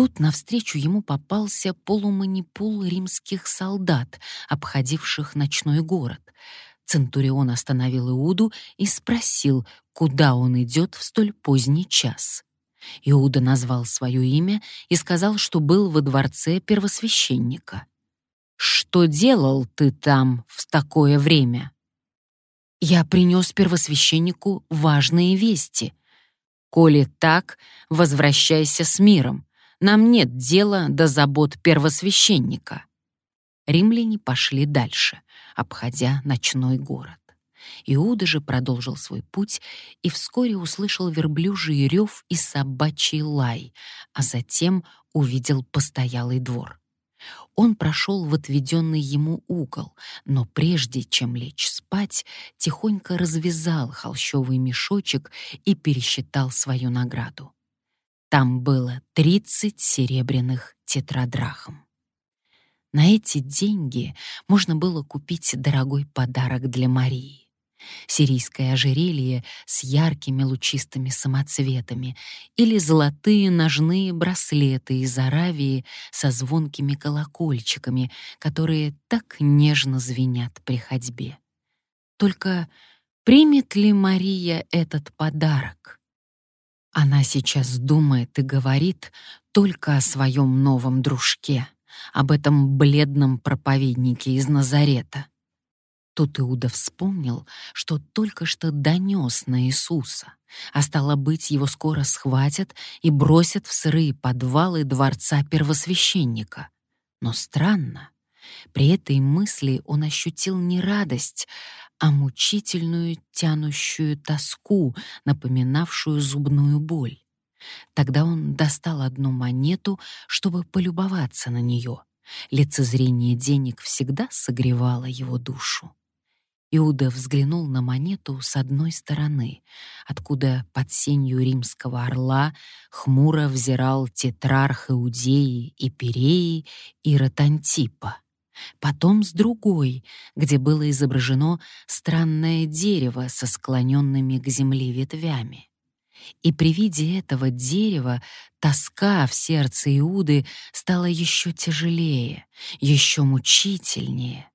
Тут навстречу ему попался полуманипул римских солдат, обходивших ночной город. Центурион остановил Иуду и спросил, куда он идет в столь поздний час. Иуда назвал свое имя и сказал, что был во дворце первосвященника. «Что делал ты там в такое время?» «Я принес первосвященнику важные вести. Коли так, возвращайся с миром. Нам нет дела до забот первосвященника». Римляне пошли дальше, обходя ночной город. Иуда же продолжил свой путь и вскоре услышал верблюжий рев и собачий лай, а затем увидел постоялый двор. Он прошел в отведенный ему угол, но прежде чем лечь спать, тихонько развязал холщовый мешочек и пересчитал свою награду. Там было тридцать серебряных тетрадрахм. На эти деньги можно было купить дорогой подарок для Марии сирийское ожерелье с яркими лучистыми самоцветами или золотые ножные браслеты из Аравии со звонкими колокольчиками, которые так нежно звенят при ходьбе. Только примет ли Мария этот подарок? Она сейчас думает и говорит только о своем новом дружке, об этом бледном проповеднике из Назарета. Тут Иуда вспомнил, что только что донес на Иисуса, а стало быть, его скоро схватят и бросят в сырые подвалы дворца первосвященника. Но странно, при этой мысли он ощутил не радость, а мучительную тянущую тоску, напоминавшую зубную боль. Тогда он достал одну монету, чтобы полюбоваться на нее. Лицезрение денег всегда согревало его душу. Иуда взглянул на монету с одной стороны, откуда под сенью римского орла хмуро взирал тетрарх Иудеи и Переи и Ротантипа. Потом с другой, где было изображено странное дерево со склоненными к земле ветвями. И при виде этого дерева тоска в сердце Иуды стала еще тяжелее, еще мучительнее.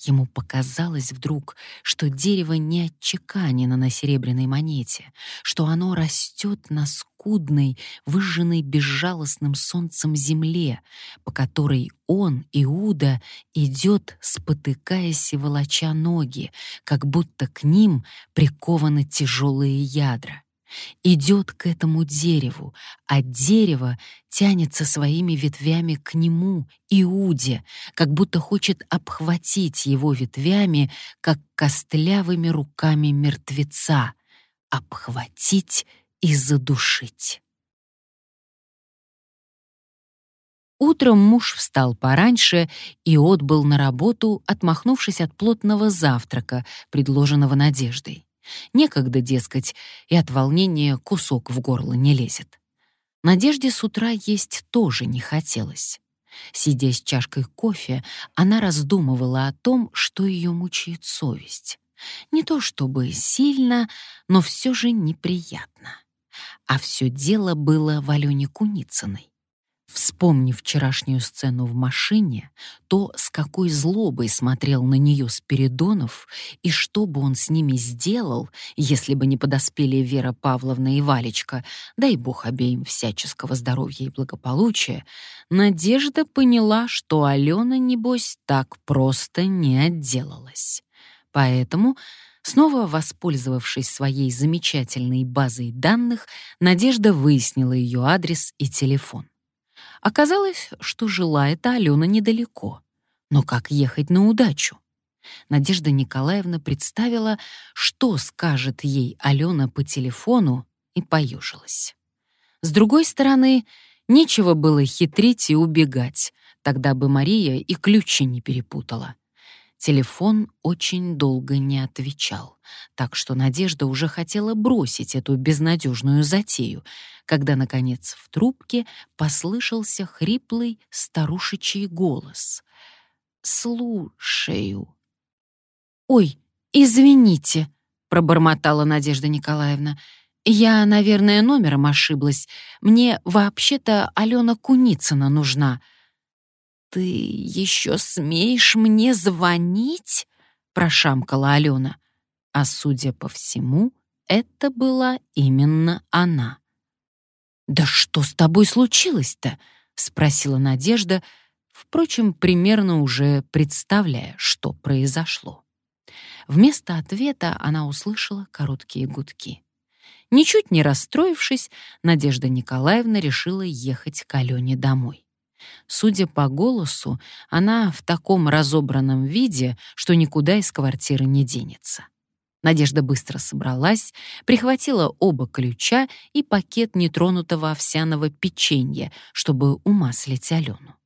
Ему показалось вдруг, что дерево не отчеканено на серебряной монете, что оно растет на скудной, выжженной безжалостным солнцем земле, по которой он, Иуда, идет, спотыкаясь и волоча ноги, как будто к ним прикованы тяжелые ядра идет к этому дереву, а дерево тянется своими ветвями к нему, Иуде, как будто хочет обхватить его ветвями, как костлявыми руками мертвеца, обхватить и задушить. Утром муж встал пораньше и отбыл на работу, отмахнувшись от плотного завтрака, предложенного Надеждой. Некогда, дескать, и от волнения кусок в горло не лезет. Надежде с утра есть тоже не хотелось. Сидя с чашкой кофе, она раздумывала о том, что ее мучает совесть. Не то чтобы сильно, но все же неприятно. А все дело было в Алене Куницыной. Вспомнив вчерашнюю сцену в машине, то, с какой злобой смотрел на нее Спиридонов и что бы он с ними сделал, если бы не подоспели Вера Павловна и Валечка, дай бог обеим всяческого здоровья и благополучия, Надежда поняла, что Алена, небось, так просто не отделалась. Поэтому Снова воспользовавшись своей замечательной базой данных, Надежда выяснила ее адрес и телефон. Оказалось, что жила эта Алена недалеко. Но как ехать на удачу? Надежда Николаевна представила, что скажет ей Алена по телефону, и поюжилась. С другой стороны, нечего было хитрить и убегать, тогда бы Мария и ключи не перепутала. Телефон очень долго не отвечал, так что Надежда уже хотела бросить эту безнадежную затею, когда, наконец, в трубке послышался хриплый старушечий голос. «Слушаю». «Ой, извините», — пробормотала Надежда Николаевна. «Я, наверное, номером ошиблась. Мне вообще-то Алена Куницына нужна». «Ты еще смеешь мне звонить?» — прошамкала Алена. А судя по всему, это была именно она. «Да что с тобой случилось-то?» — спросила Надежда, впрочем, примерно уже представляя, что произошло. Вместо ответа она услышала короткие гудки. Ничуть не расстроившись, Надежда Николаевна решила ехать к Алене домой. Судя по голосу, она в таком разобранном виде, что никуда из квартиры не денется. Надежда быстро собралась, прихватила оба ключа и пакет нетронутого овсяного печенья, чтобы умаслить Алену.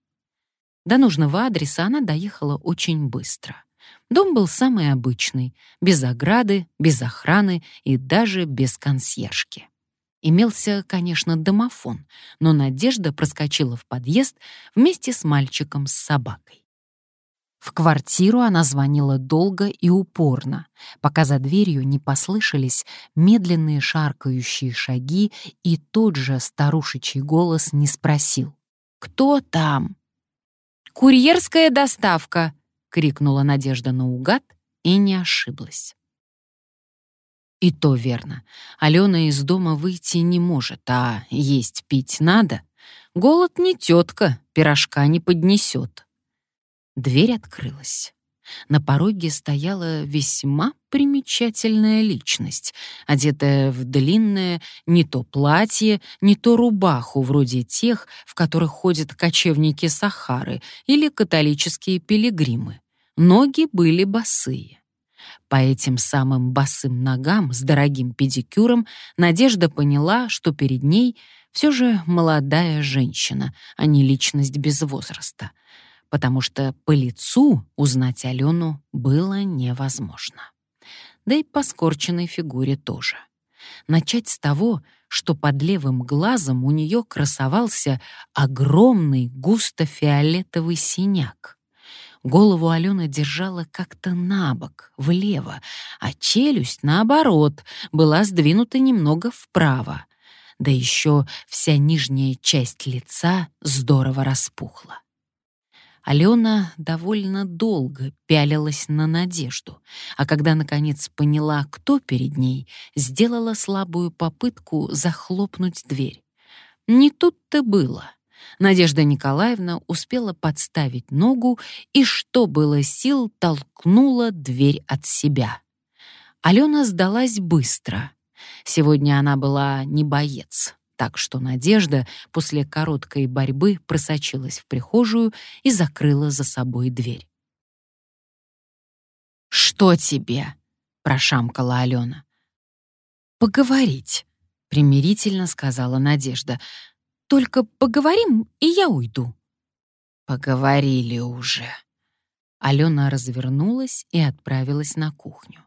До нужного адреса она доехала очень быстро. Дом был самый обычный, без ограды, без охраны и даже без консьержки. Имелся, конечно, домофон, но Надежда проскочила в подъезд вместе с мальчиком с собакой. В квартиру она звонила долго и упорно, пока за дверью не послышались медленные шаркающие шаги, и тот же старушечий голос не спросил «Кто там?» «Курьерская доставка!» — крикнула Надежда наугад и не ошиблась. И то верно. Алена из дома выйти не может, а есть пить надо. Голод не тетка, пирожка не поднесет. Дверь открылась. На пороге стояла весьма примечательная личность, одетая в длинное не то платье, не то рубаху, вроде тех, в которых ходят кочевники Сахары или католические пилигримы. Ноги были босые. По этим самым босым ногам с дорогим педикюром Надежда поняла, что перед ней все же молодая женщина, а не личность без возраста — потому что по лицу узнать Алену было невозможно. Да и по скорченной фигуре тоже. Начать с того, что под левым глазом у нее красовался огромный густо-фиолетовый синяк. Голову Алена держала как-то на бок, влево, а челюсть, наоборот, была сдвинута немного вправо. Да еще вся нижняя часть лица здорово распухла. Алена довольно долго пялилась на Надежду, а когда, наконец, поняла, кто перед ней, сделала слабую попытку захлопнуть дверь. Не тут-то было. Надежда Николаевна успела подставить ногу и, что было сил, толкнула дверь от себя. Алена сдалась быстро. Сегодня она была не боец, так что Надежда после короткой борьбы просочилась в прихожую и закрыла за собой дверь. «Что тебе?» — прошамкала Алена. «Поговорить», — примирительно сказала Надежда. «Только поговорим, и я уйду». «Поговорили уже». Алена развернулась и отправилась на кухню.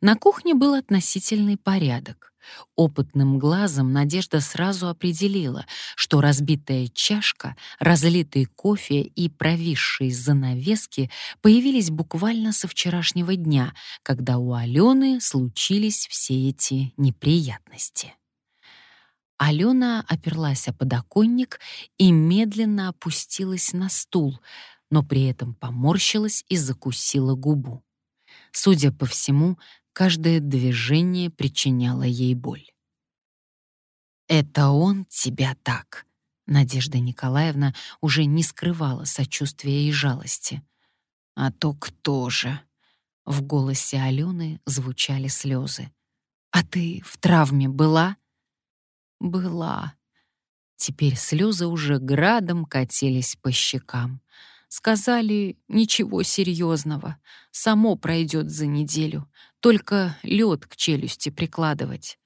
На кухне был относительный порядок. Опытным глазом Надежда сразу определила, что разбитая чашка, разлитый кофе и провисшие занавески появились буквально со вчерашнего дня, когда у Алены случились все эти неприятности. Алена оперлась о подоконник и медленно опустилась на стул, но при этом поморщилась и закусила губу. Судя по всему, каждое движение причиняло ей боль. «Это он тебя так», — Надежда Николаевна уже не скрывала сочувствия и жалости. «А то кто же?» В голосе Алены звучали слезы. «А ты в травме была?» «Была». Теперь слезы уже градом катились по щекам. Сказали, ничего серьезного, само пройдет за неделю, только лед к челюсти прикладывать.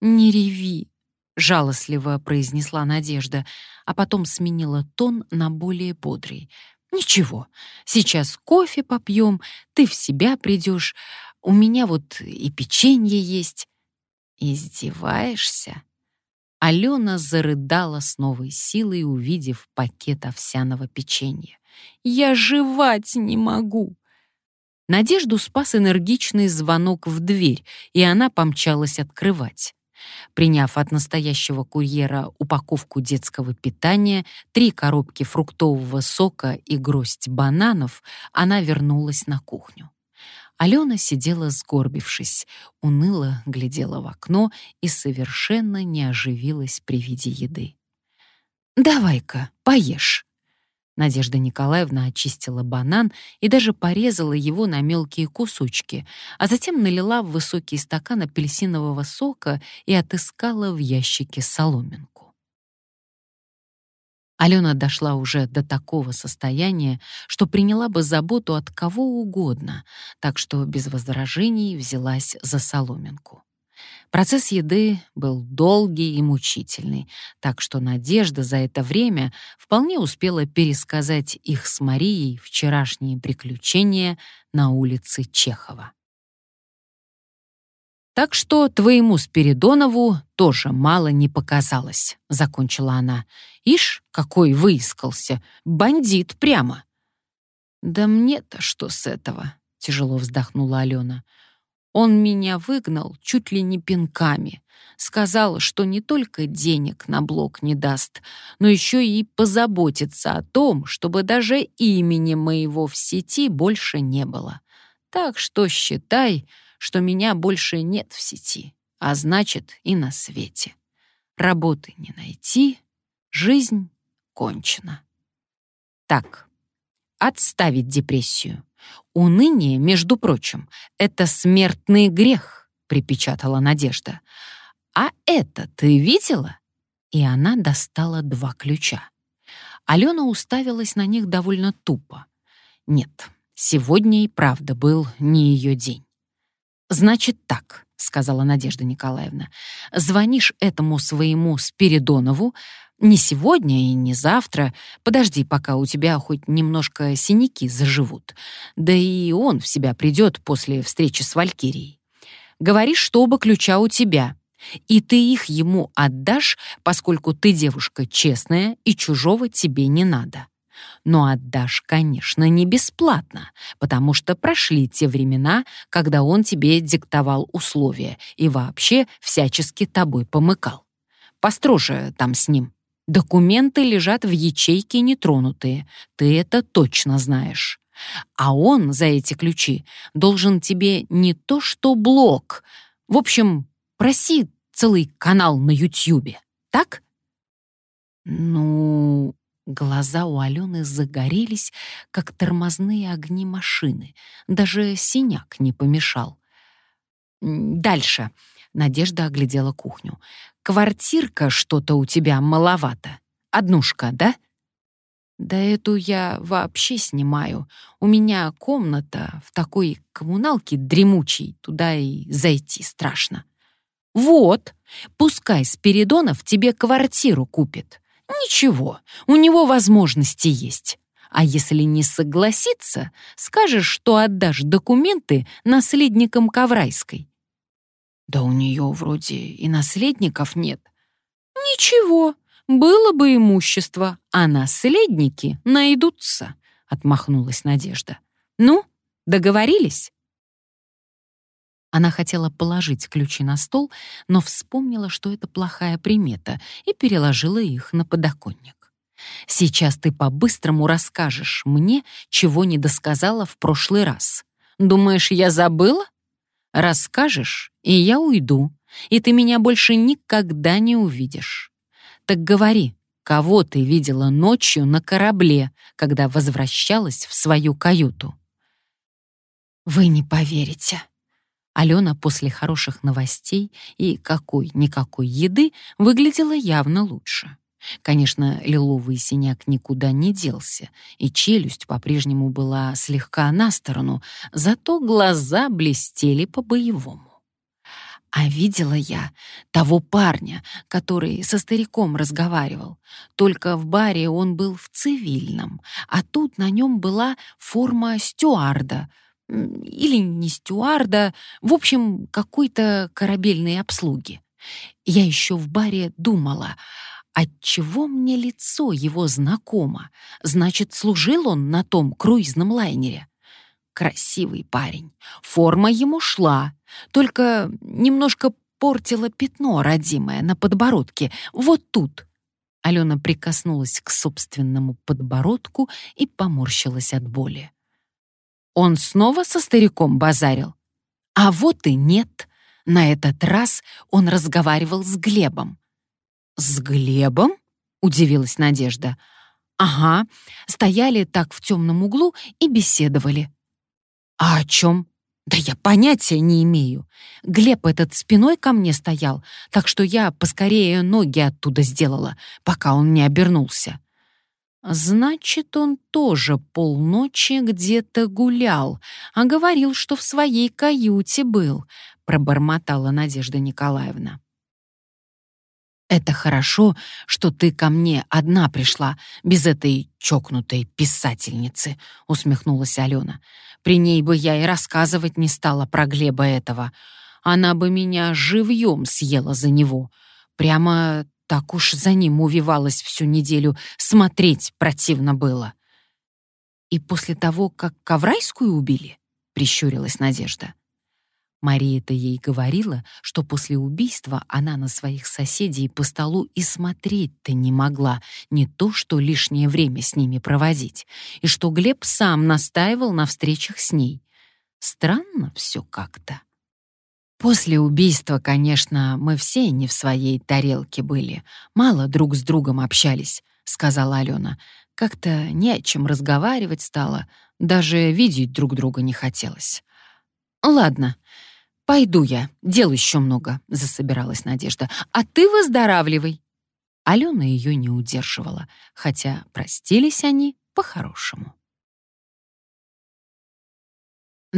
«Не реви», — жалостливо произнесла Надежда, а потом сменила тон на более бодрый. «Ничего, сейчас кофе попьем, ты в себя придешь, у меня вот и печенье есть». «Издеваешься?» Алена зарыдала с новой силой, увидев пакет овсяного печенья. Я жевать не могу!» Надежду спас энергичный звонок в дверь, и она помчалась открывать. Приняв от настоящего курьера упаковку детского питания, три коробки фруктового сока и гроздь бананов, она вернулась на кухню. Алена сидела сгорбившись, уныло глядела в окно и совершенно не оживилась при виде еды. «Давай-ка, поешь», Надежда Николаевна очистила банан и даже порезала его на мелкие кусочки, а затем налила в высокий стакан апельсинового сока и отыскала в ящике соломинку. Алена дошла уже до такого состояния, что приняла бы заботу от кого угодно, так что без возражений взялась за соломинку. Процесс еды был долгий и мучительный, так что Надежда за это время вполне успела пересказать их с Марией вчерашние приключения на улице Чехова. «Так что твоему Спиридонову тоже мало не показалось», — закончила она. «Ишь, какой выискался! Бандит прямо!» «Да мне-то что с этого?» — тяжело вздохнула Алена. Он меня выгнал чуть ли не пинками. Сказал, что не только денег на блок не даст, но еще и позаботится о том, чтобы даже имени моего в сети больше не было. Так что считай, что меня больше нет в сети, а значит и на свете. Работы не найти, жизнь кончена. Так, отставить депрессию. «Уныние, между прочим, это смертный грех», — припечатала Надежда. «А это ты видела?» И она достала два ключа. Алена уставилась на них довольно тупо. Нет, сегодня и правда был не ее день. «Значит так», — сказала Надежда Николаевна, «звонишь этому своему Спиридонову, не сегодня и не завтра. Подожди, пока у тебя хоть немножко синяки заживут. Да и он в себя придет после встречи с Валькирией. Говоришь, что оба ключа у тебя. И ты их ему отдашь, поскольку ты девушка честная и чужого тебе не надо. Но отдашь, конечно, не бесплатно, потому что прошли те времена, когда он тебе диктовал условия и вообще всячески тобой помыкал. Построже там с ним. Документы лежат в ячейке нетронутые, ты это точно знаешь. А он за эти ключи должен тебе не то что блок, в общем, проси целый канал на Ютьюбе, так? Ну, глаза у Алены загорелись, как тормозные огни машины. Даже синяк не помешал. Дальше. Надежда оглядела кухню. «Квартирка что-то у тебя маловато. Однушка, да?» «Да эту я вообще снимаю. У меня комната в такой коммуналке дремучей. Туда и зайти страшно». «Вот, пускай Спиридонов тебе квартиру купит. Ничего, у него возможности есть. А если не согласится, скажешь, что отдашь документы наследникам Коврайской. Да у нее вроде и наследников нет. Ничего, было бы имущество, а наследники найдутся, отмахнулась Надежда. Ну, договорились? Она хотела положить ключи на стол, но вспомнила, что это плохая примета, и переложила их на подоконник. «Сейчас ты по-быстрому расскажешь мне, чего не досказала в прошлый раз. Думаешь, я забыла?» Расскажешь, и я уйду, и ты меня больше никогда не увидишь. Так говори, кого ты видела ночью на корабле, когда возвращалась в свою каюту?» «Вы не поверите». Алена после хороших новостей и какой-никакой еды выглядела явно лучше. Конечно, лиловый синяк никуда не делся, и челюсть по-прежнему была слегка на сторону, зато глаза блестели по-боевому. А видела я того парня, который со стариком разговаривал. Только в баре он был в цивильном, а тут на нем была форма стюарда. Или не стюарда, в общем, какой-то корабельной обслуги. Я еще в баре думала — Отчего мне лицо его знакомо? Значит, служил он на том круизном лайнере. Красивый парень. Форма ему шла, только немножко испортила пятно родимое на подбородке, вот тут». Алена прикоснулась к собственному подбородку и поморщилась от боли. Он снова со стариком базарил? А вот и нет. На этот раз он разговаривал с Глебом. «С Глебом?» — удивилась Надежда. «Ага, стояли так в темном углу и беседовали». «А о чем?» «Да я понятия не имею. Глеб этот спиной ко мне стоял, так что я поскорее ноги оттуда сделала, пока он не обернулся». Значит, он тоже полночи где-то гулял, а говорил, что в своей каюте был, пробормотала Надежда Николаевна. «Это хорошо, что ты ко мне одна пришла, без этой чокнутой писательницы», — усмехнулась Алена. «При ней бы я и рассказывать не стала про Глеба этого. Она бы меня живьем съела за него. Прямо так уж за ним увивалась всю неделю, смотреть противно было». «И после того, как Коврайскую убили?» — прищурилась Надежда. Мария-то ей говорила, что после убийства она на своих соседей по столу и смотреть-то не могла, не то что лишнее время с ними проводить, и что Глеб сам настаивал на встречах с ней. Странно все как-то. После убийства, конечно, мы все не в своей тарелке были, мало друг с другом общались, сказала Алена. Как-то не о чем разговаривать стало, даже видеть друг друга не хотелось. Ладно, «Пойду я, дел еще много», — засобиралась Надежда. «А ты выздоравливай». Алена ее не удерживала, хотя простились они по-хорошему.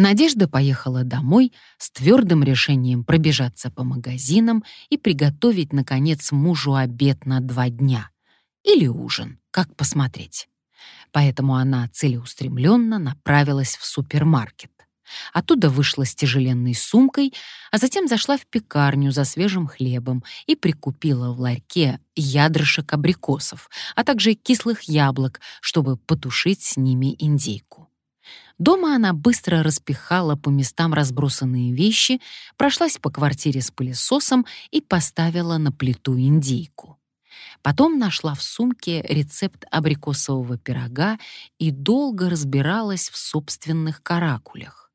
Надежда поехала домой с твердым решением пробежаться по магазинам и приготовить, наконец, мужу обед на два дня. Или ужин, как посмотреть. Поэтому она целеустремленно направилась в супермаркет. Оттуда вышла с тяжеленной сумкой, а затем зашла в пекарню за свежим хлебом и прикупила в ларьке ядрышек абрикосов, а также кислых яблок, чтобы потушить с ними индейку. Дома она быстро распихала по местам разбросанные вещи, прошлась по квартире с пылесосом и поставила на плиту индейку. Потом нашла в сумке рецепт абрикосового пирога и долго разбиралась в собственных каракулях.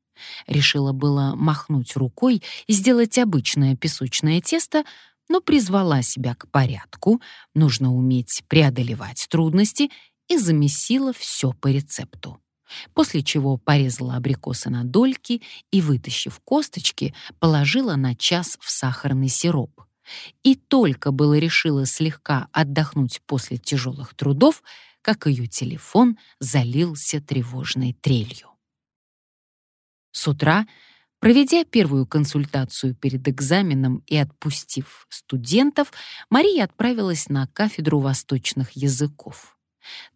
Решила было махнуть рукой и сделать обычное песочное тесто, но призвала себя к порядку, нужно уметь преодолевать трудности, и замесила все по рецепту. После чего порезала абрикосы на дольки и, вытащив косточки, положила на час в сахарный сироп. И только было решила слегка отдохнуть после тяжелых трудов, как ее телефон залился тревожной трелью. С утра, проведя первую консультацию перед экзаменом и отпустив студентов, Мария отправилась на кафедру восточных языков.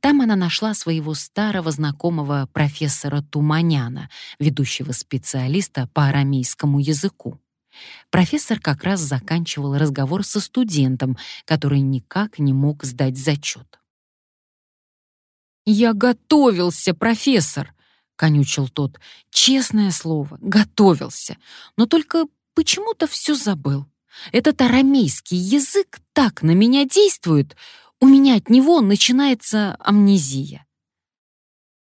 Там она нашла своего старого знакомого профессора Туманяна, ведущего специалиста по арамейскому языку. Профессор как раз заканчивал разговор со студентом, который никак не мог сдать зачет. «Я готовился, профессор!» конючил тот. Честное слово, готовился, но только почему-то все забыл. Этот арамейский язык так на меня действует, у меня от него начинается амнезия.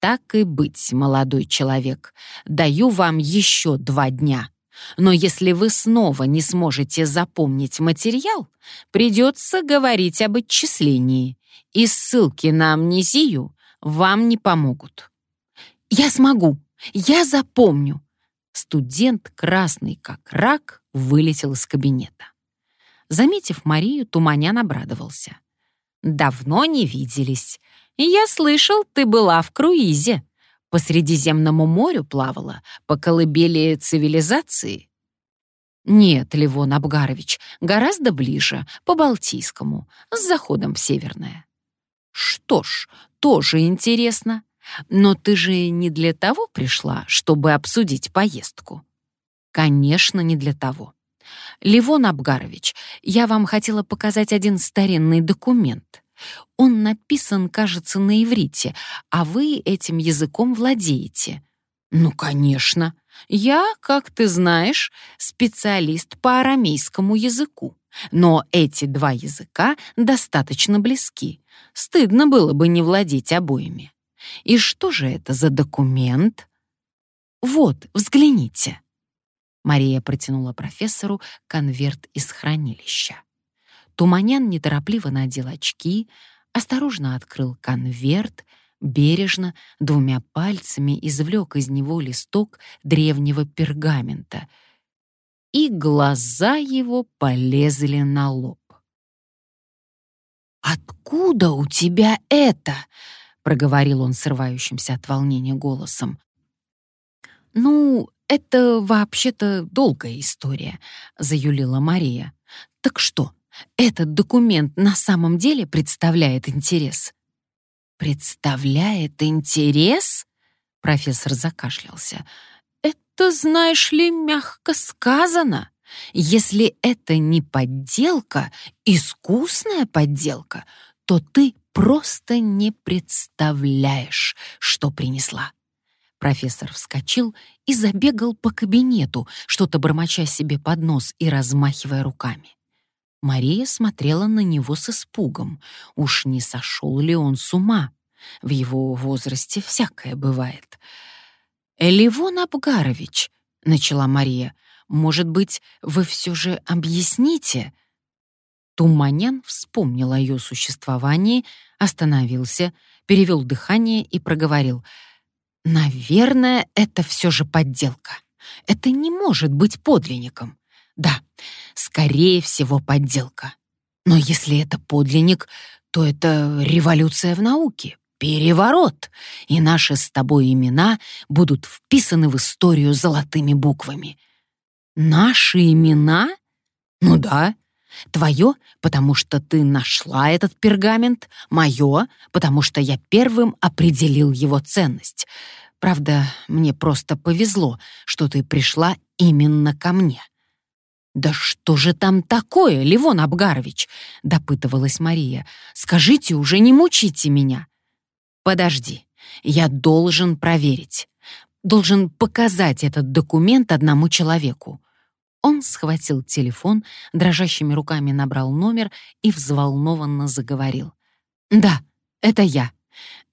Так и быть, молодой человек, даю вам еще два дня. Но если вы снова не сможете запомнить материал, придется говорить об отчислении, и ссылки на амнезию вам не помогут. Я смогу! Я запомню!» Студент, красный как рак, вылетел из кабинета. Заметив Марию, Туманян обрадовался. «Давно не виделись. Я слышал, ты была в круизе. По Средиземному морю плавала, по колыбели цивилизации». «Нет, Левон Абгарович, гораздо ближе, по Балтийскому, с заходом в Северное». «Что ж, тоже интересно. Но ты же не для того пришла, чтобы обсудить поездку? Конечно, не для того. Левон Абгарович, я вам хотела показать один старинный документ. Он написан, кажется, на иврите, а вы этим языком владеете. Ну, конечно. Я, как ты знаешь, специалист по арамейскому языку. Но эти два языка достаточно близки. Стыдно было бы не владеть обоими. И что же это за документ? Вот, взгляните. Мария протянула профессору конверт из хранилища. Туманян неторопливо надел очки, осторожно открыл конверт, бережно двумя пальцами извлек из него листок древнего пергамента, и глаза его полезли на лоб. «Откуда у тебя это?» — проговорил он срывающимся от волнения голосом. «Ну, это вообще-то долгая история», — заюлила Мария. «Так что, этот документ на самом деле представляет интерес?» «Представляет интерес?» — профессор закашлялся. «Это, знаешь ли, мягко сказано. Если это не подделка, искусная подделка, то ты просто не представляешь, что принесла». Профессор вскочил и забегал по кабинету, что-то бормоча себе под нос и размахивая руками. Мария смотрела на него с испугом. Уж не сошел ли он с ума? В его возрасте всякое бывает. «Ливон Абгарович», — начала Мария, — «может быть, вы все же объясните?» Туманян вспомнил о ее существовании, остановился, перевел дыхание и проговорил. «Наверное, это все же подделка. Это не может быть подлинником. Да, скорее всего, подделка. Но если это подлинник, то это революция в науке, переворот, и наши с тобой имена будут вписаны в историю золотыми буквами. Наши имена? Ну да. Твое, потому что ты нашла этот пергамент, мое, потому что я первым определил его ценность. Правда, мне просто повезло, что ты пришла именно ко мне. «Да что же там такое, Ливон Абгарович?» — допытывалась Мария. «Скажите уже, не мучите меня». «Подожди, я должен проверить. Должен показать этот документ одному человеку». Он схватил телефон, дрожащими руками набрал номер и взволнованно заговорил. «Да, это я.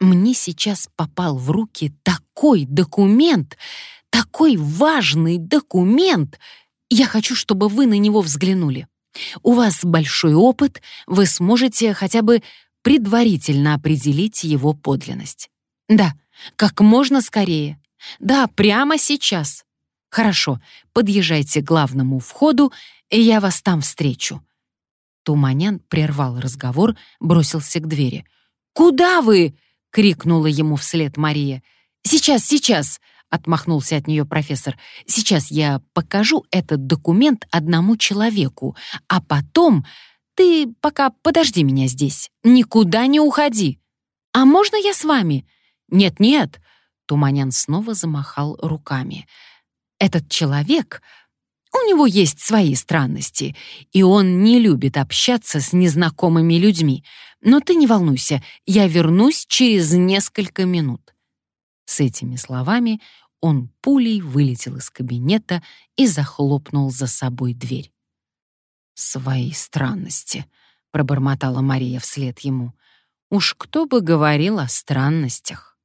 Мне сейчас попал в руки такой документ, такой важный документ, я хочу, чтобы вы на него взглянули. У вас большой опыт, вы сможете хотя бы предварительно определить его подлинность. Да, как можно скорее. Да, прямо сейчас. Хорошо, подъезжайте к главному входу, и я вас там встречу. Туманян прервал разговор, бросился к двери. «Куда вы?» — крикнула ему вслед Мария. «Сейчас, сейчас!» Отмахнулся от нее профессор. «Сейчас я покажу этот документ одному человеку, а потом ты пока подожди меня здесь. Никуда не уходи. А можно я с вами?» «Нет-нет», — Туманян снова замахал руками. «Этот человек...» У него есть свои странности, и он не любит общаться с незнакомыми людьми. Но ты не волнуйся, я вернусь через несколько минут». С этими словами он пулей вылетел из кабинета и захлопнул за собой дверь. «Свои странности», — пробормотала Мария вслед ему. «Уж кто бы говорил о странностях».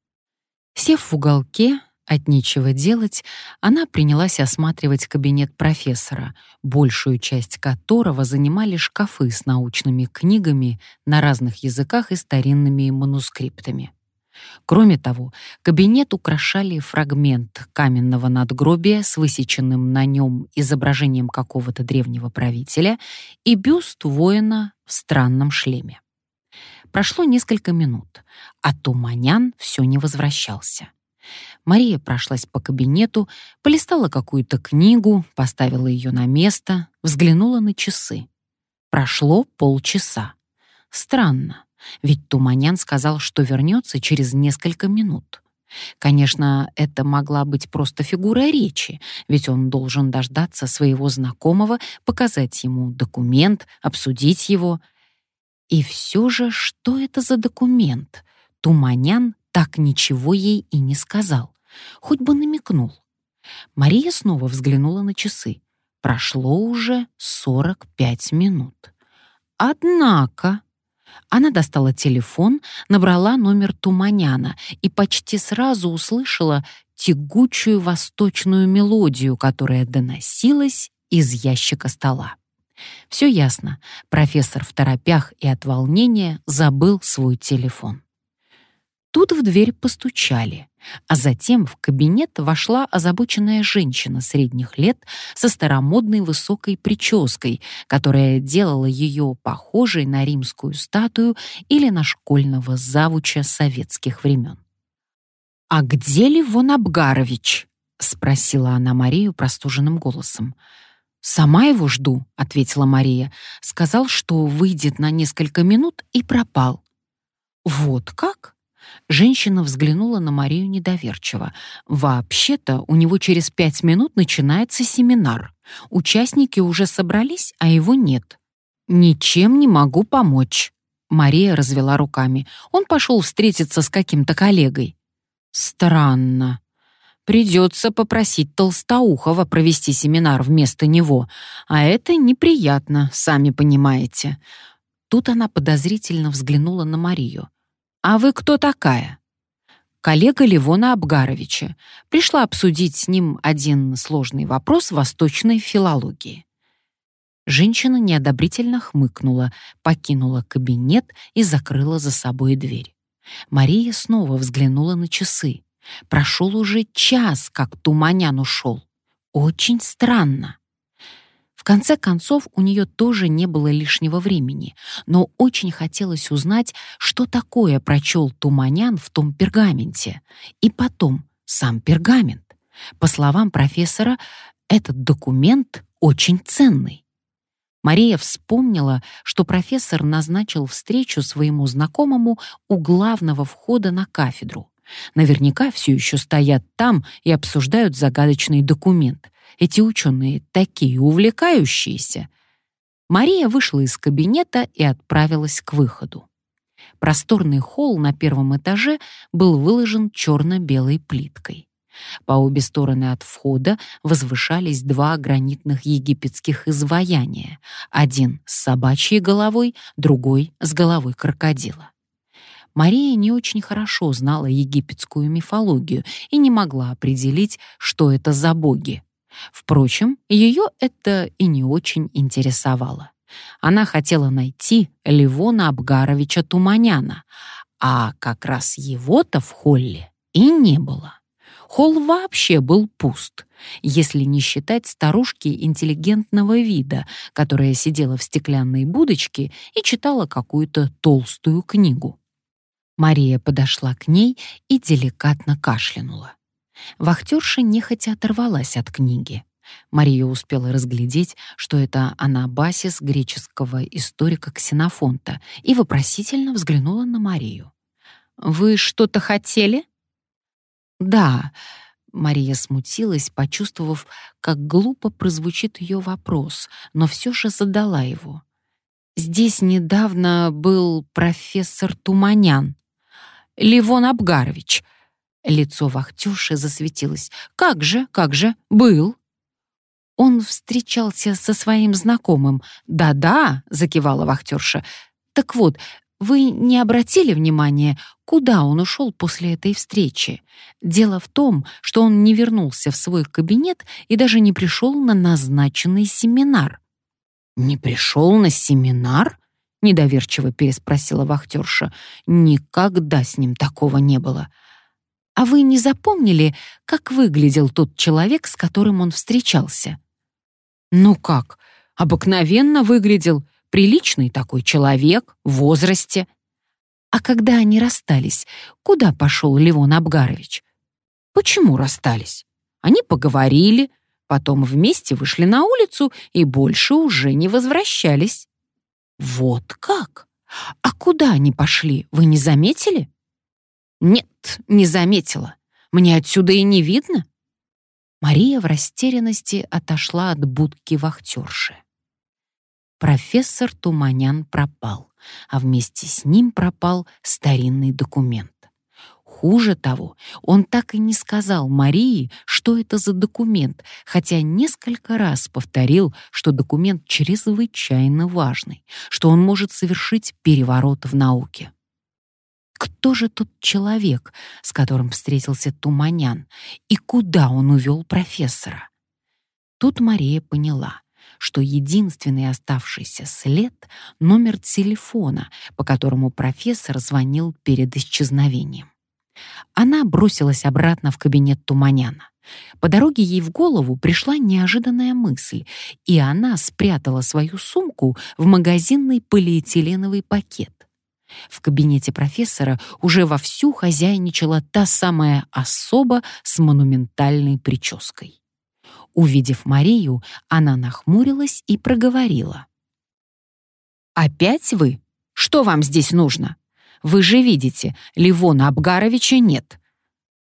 Сев в уголке, от нечего делать, она принялась осматривать кабинет профессора, большую часть которого занимали шкафы с научными книгами на разных языках и старинными манускриптами. Кроме того, кабинет украшали фрагмент каменного надгробия с высеченным на нем изображением какого-то древнего правителя и бюст воина в странном шлеме. Прошло несколько минут, а Туманян все не возвращался. Мария прошлась по кабинету, полистала какую-то книгу, поставила ее на место, взглянула на часы. Прошло полчаса. Странно. Ведь Туманян сказал, что вернется через несколько минут. Конечно, это могла быть просто фигура речи, ведь он должен дождаться своего знакомого, показать ему документ, обсудить его. И все же, что это за документ? Туманян так ничего ей и не сказал, хоть бы намекнул. Мария снова взглянула на часы. Прошло уже 45 минут. Однако она достала телефон, набрала номер Туманяна и почти сразу услышала тягучую восточную мелодию, которая доносилась из ящика стола. Все ясно. Профессор в торопях и от волнения забыл свой телефон. Тут в дверь постучали, а затем в кабинет вошла озабоченная женщина средних лет со старомодной высокой прической, которая делала ее похожей на римскую статую или на школьного завуча советских времен. «А где Ливон Абгарович?» — спросила она Марию простуженным голосом. «Сама его жду», — ответила Мария. «Сказал, что выйдет на несколько минут и пропал». «Вот как?» Женщина взглянула на Марию недоверчиво. «Вообще-то у него через пять минут начинается семинар. Участники уже собрались, а его нет. Ничем не могу помочь». Мария развела руками. Он пошел встретиться с каким-то коллегой. «Странно. Придется попросить Толстоухова провести семинар вместо него, а это неприятно, сами понимаете». Тут она подозрительно взглянула на Марию. «А вы кто такая?» коллега Левона Абгаровича. Пришла обсудить с ним один сложный вопрос восточной филологии. Женщина неодобрительно хмыкнула, покинула кабинет и закрыла за собой дверь. Мария снова взглянула на часы. Прошел уже час, как Туманян ушел. Очень странно конце концов, у нее тоже не было лишнего времени, но очень хотелось узнать, что такое прочел Туманян в том пергаменте. И потом, сам пергамент. По словам профессора, этот документ очень ценный. Мария вспомнила, что профессор назначил встречу своему знакомому у главного входа на кафедру. Наверняка все еще стоят там и обсуждают загадочный документ. Эти ученые такие увлекающиеся. Мария вышла из кабинета и отправилась к выходу. Просторный холл на первом этаже был выложен черно-белой плиткой. По обе стороны от входа возвышались два гранитных египетских изваяния, один с собачьей головой, другой с головой крокодила. Мария не очень хорошо знала египетскую мифологию и не могла определить, что это за боги. Впрочем, ее это и не очень интересовало. Она хотела найти Левона Абгаровича Туманяна, а как раз его-то в холле и не было. Холл вообще был пуст, если не считать старушки интеллигентного вида, которая сидела в стеклянной будочке и читала какую-то толстую книгу. Мария подошла к ней и деликатно кашлянула. Вахтерша нехотя оторвалась от книги. Мария успела разглядеть, что это Анабасис греческого историка Ксенофонта, и вопросительно взглянула на Марию. «Вы что-то хотели?» «Да», — Мария смутилась, почувствовав, как глупо прозвучит ее вопрос, но все же задала его. «Здесь недавно был профессор Туманян. Ливон Абгарович», Лицо вахтерши засветилось. «Как же, как же, был!» Он встречался со своим знакомым. «Да-да», — закивала вахтерша. «Так вот, вы не обратили внимания, куда он ушел после этой встречи? Дело в том, что он не вернулся в свой кабинет и даже не пришел на назначенный семинар». «Не пришел на семинар?» — недоверчиво переспросила вахтерша. «Никогда с ним такого не было». А вы не запомнили, как выглядел тот человек, с которым он встречался? Ну как, обыкновенно выглядел, приличный такой человек, в возрасте. А когда они расстались, куда пошел Левон Абгарович? Почему расстались? Они поговорили, потом вместе вышли на улицу и больше уже не возвращались. Вот как? А куда они пошли, вы не заметили? «Нет, не заметила. Мне отсюда и не видно». Мария в растерянности отошла от будки вахтерши. Профессор Туманян пропал, а вместе с ним пропал старинный документ. Хуже того, он так и не сказал Марии, что это за документ, хотя несколько раз повторил, что документ чрезвычайно важный, что он может совершить переворот в науке. Кто же тот человек, с которым встретился Туманян, и куда он увел профессора? Тут Мария поняла, что единственный оставшийся след — номер телефона, по которому профессор звонил перед исчезновением. Она бросилась обратно в кабинет Туманяна. По дороге ей в голову пришла неожиданная мысль, и она спрятала свою сумку в магазинный полиэтиленовый пакет. В кабинете профессора уже вовсю хозяйничала та самая особа с монументальной прической. Увидев Марию, она нахмурилась и проговорила. «Опять вы? Что вам здесь нужно? Вы же видите, Ливона Абгаровича нет».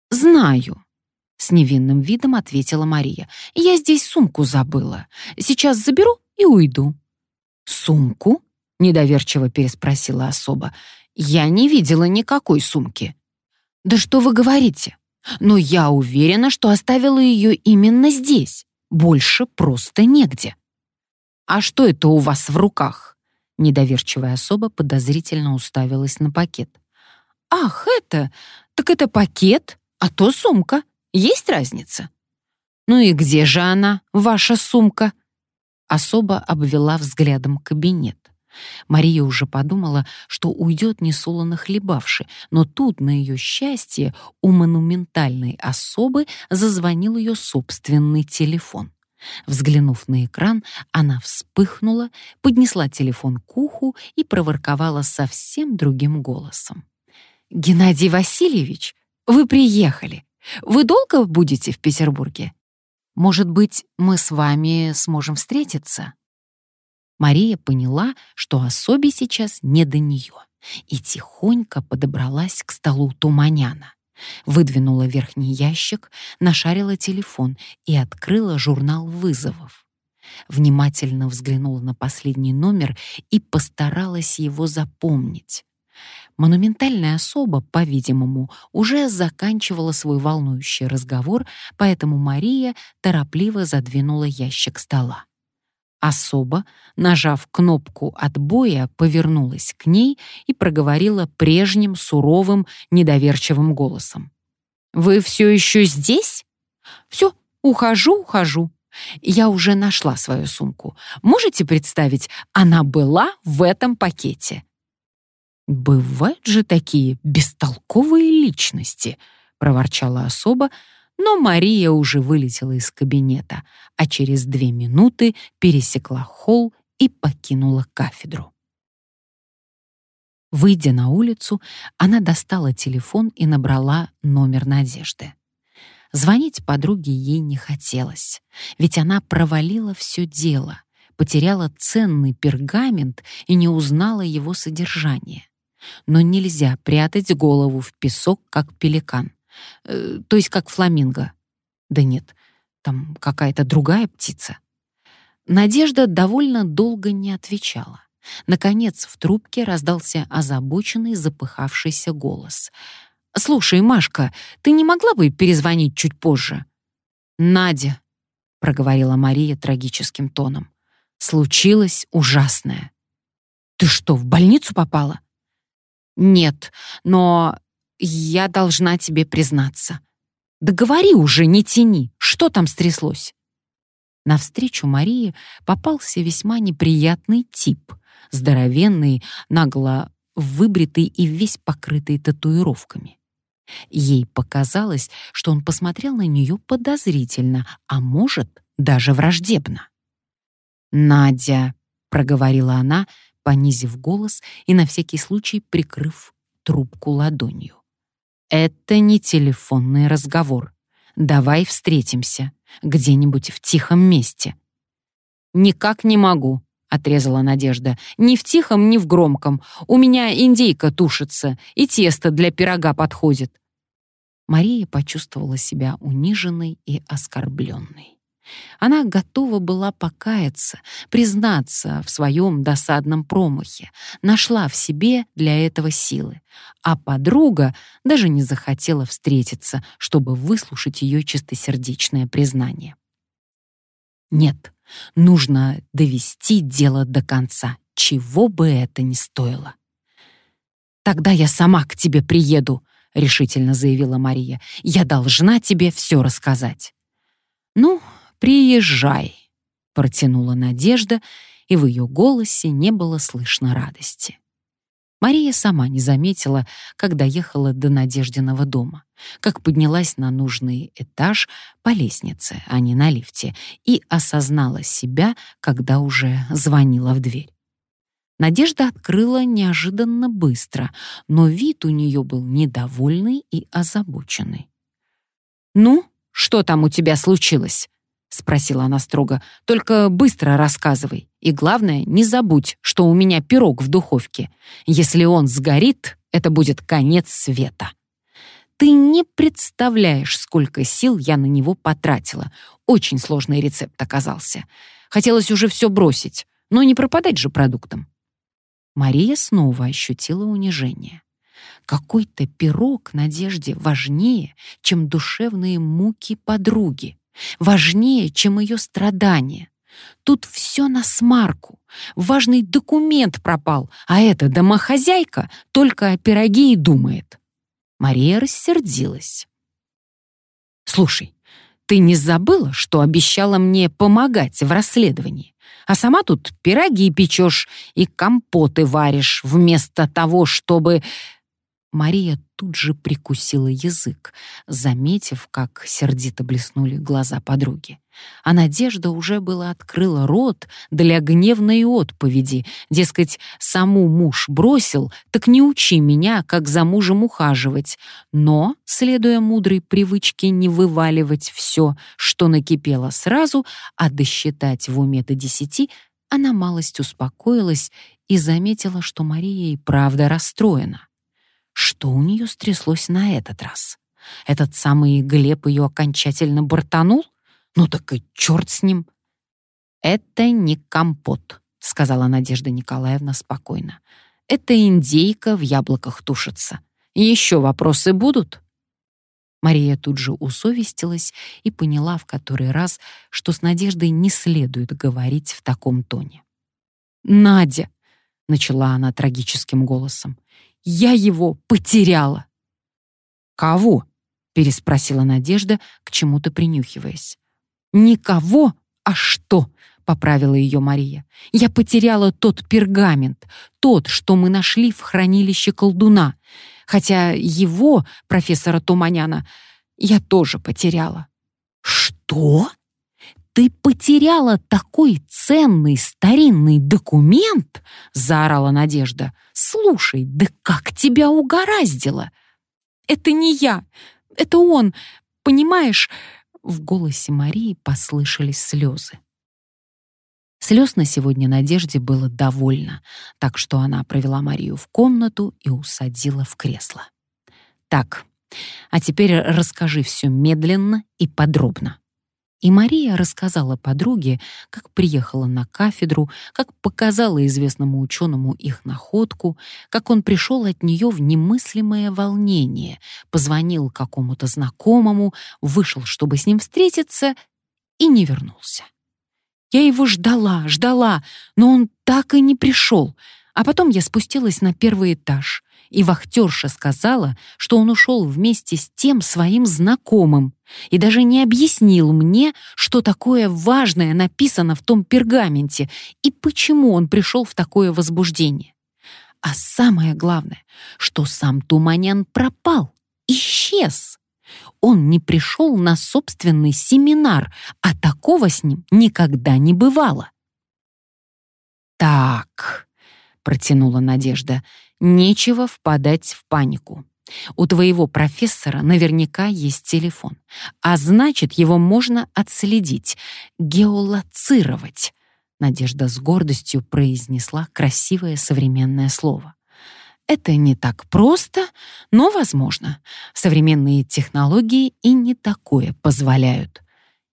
«Знаю», — с невинным видом ответила Мария. «Я здесь сумку забыла. Сейчас заберу и уйду». «Сумку?» — недоверчиво переспросила особа. «Я не видела никакой сумки». «Да что вы говорите? Но я уверена, что оставила ее именно здесь. Больше просто негде». «А что это у вас в руках?» Недоверчивая особа подозрительно уставилась на пакет. «Ах, это... Так это пакет, а то сумка. Есть разница?» «Ну и где же она, ваша сумка?» Особа обвела взглядом кабинет. Мария уже подумала, что уйдет несолоно хлебавши, но тут, на ее счастье, у монументальной особы зазвонил ее собственный телефон. Взглянув на экран, она вспыхнула, поднесла телефон к уху и проворковала совсем другим голосом. «Геннадий Васильевич, вы приехали. Вы долго будете в Петербурге? Может быть, мы с вами сможем встретиться?» Мария поняла, что особе сейчас не до нее, и тихонько подобралась к столу Туманяна. Выдвинула верхний ящик, нашарила телефон и открыла журнал вызовов. Внимательно взглянула на последний номер и постаралась его запомнить. Монументальная особа, по-видимому, уже заканчивала свой волнующий разговор, поэтому Мария торопливо задвинула ящик стола. Особа, нажав кнопку отбоя, повернулась к ней и проговорила прежним суровым, недоверчивым голосом. «Вы все еще здесь?» «Все, ухожу, ухожу. Я уже нашла свою сумку. Можете представить, она была в этом пакете». «Бывают же такие бестолковые личности», — проворчала особа, но Мария уже вылетела из кабинета, а через две минуты пересекла холл и покинула кафедру. Выйдя на улицу, она достала телефон и набрала номер Надежды. Звонить подруге ей не хотелось, ведь она провалила все дело, потеряла ценный пергамент и не узнала его содержание. Но нельзя прятать голову в песок, как пеликан. Э, то есть как фламинго. Да нет, там какая-то другая птица. Надежда довольно долго не отвечала. Наконец в трубке раздался озабоченный, запыхавшийся голос. «Слушай, Машка, ты не могла бы перезвонить чуть позже?» «Надя», — проговорила Мария трагическим тоном, — «случилось ужасное». «Ты что, в больницу попала?» «Нет, но я должна тебе признаться. Да говори уже, не тяни. Что там стряслось? Навстречу Марии попался весьма неприятный тип, здоровенный, нагло выбритый и весь покрытый татуировками. Ей показалось, что он посмотрел на нее подозрительно, а может, даже враждебно. «Надя», — проговорила она, понизив голос и на всякий случай прикрыв трубку ладонью. Это не телефонный разговор. Давай встретимся где-нибудь в тихом месте. Никак не могу, отрезала Надежда. Ни в тихом, ни в громком. У меня индейка тушится, и тесто для пирога подходит. Мария почувствовала себя униженной и оскорбленной. Она готова была покаяться, признаться в своем досадном промахе, нашла в себе для этого силы, а подруга даже не захотела встретиться, чтобы выслушать ее чистосердечное признание. Нет, нужно довести дело до конца, чего бы это ни стоило. «Тогда я сама к тебе приеду», — решительно заявила Мария. «Я должна тебе все рассказать». «Ну, приезжай», — протянула Надежда, и в ее голосе не было слышно радости. Мария сама не заметила, когда ехала до Надеждиного дома, как поднялась на нужный этаж по лестнице, а не на лифте, и осознала себя, когда уже звонила в дверь. Надежда открыла неожиданно быстро, но вид у нее был недовольный и озабоченный. «Ну, что там у тебя случилось?» — спросила она строго. «Только быстро рассказывай. И главное, не забудь, что у меня пирог в духовке. Если он сгорит, это будет конец света». Ты не представляешь, сколько сил я на него потратила. Очень сложный рецепт оказался. Хотелось уже все бросить, но не пропадать же продуктом. Мария снова ощутила унижение. Какой-то пирог Надежде важнее, чем душевные муки подруги, важнее, чем ее страдания. Тут все на смарку. Важный документ пропал, а эта домохозяйка только о пироге и думает. Мария рассердилась. «Слушай, ты не забыла, что обещала мне помогать в расследовании? а сама тут пироги печешь и компоты варишь вместо того, чтобы...» Мария тут же прикусила язык, заметив, как сердито блеснули глаза подруги. А Надежда уже была открыла рот для гневной отповеди, дескать, саму муж бросил, так не учи меня, как за мужем ухаживать. Но, следуя мудрой привычке не вываливать все, что накипело сразу, а досчитать в уме до десяти, она малость успокоилась и заметила, что Мария и правда расстроена. Что у нее стряслось на этот раз? Этот самый Глеб ее окончательно бортанул? Ну так и черт с ним. «Это не компот», — сказала Надежда Николаевна спокойно. «Это индейка в яблоках тушится. Еще вопросы будут?» Мария тут же усовестилась и поняла в который раз, что с Надеждой не следует говорить в таком тоне. «Надя!» — начала она трагическим голосом. Я его потеряла. Кого? переспросила Надежда, к чему-то принюхиваясь. Никого, а что? поправила ее Мария. Я потеряла тот пергамент, тот, что мы нашли в хранилище колдуна. Хотя его, профессора Туманяна, я тоже потеряла. Что? Ты потеряла такой ценный старинный документ?» — заорала Надежда. «Слушай, да как тебя угораздило!» «Это не я, это он, понимаешь?» В голосе Марии послышались слезы. Слез на сегодня Надежде было довольно, так что она провела Марию в комнату и усадила в кресло. «Так, а теперь расскажи все медленно и подробно». И Мария рассказала подруге, как приехала на кафедру, как показала известному ученому их находку, как он пришел от нее в немыслимое волнение, позвонил какому-то знакомому, вышел, чтобы с ним встретиться, и не вернулся. Я его ждала, ждала, но он так и не пришел. А потом я спустилась на первый этаж и вахтерша сказала, что он ушел вместе с тем своим знакомым и даже не объяснил мне, что такое важное написано в том пергаменте и почему он пришел в такое возбуждение. А самое главное, что сам Туманян пропал, исчез. Он не пришел на собственный семинар, а такого с ним никогда не бывало. «Так», — протянула Надежда, Нечего впадать в панику. У твоего профессора наверняка есть телефон, а значит, его можно отследить, геолоцировать. Надежда с гордостью произнесла красивое современное слово. Это не так просто, но возможно. Современные технологии и не такое позволяют.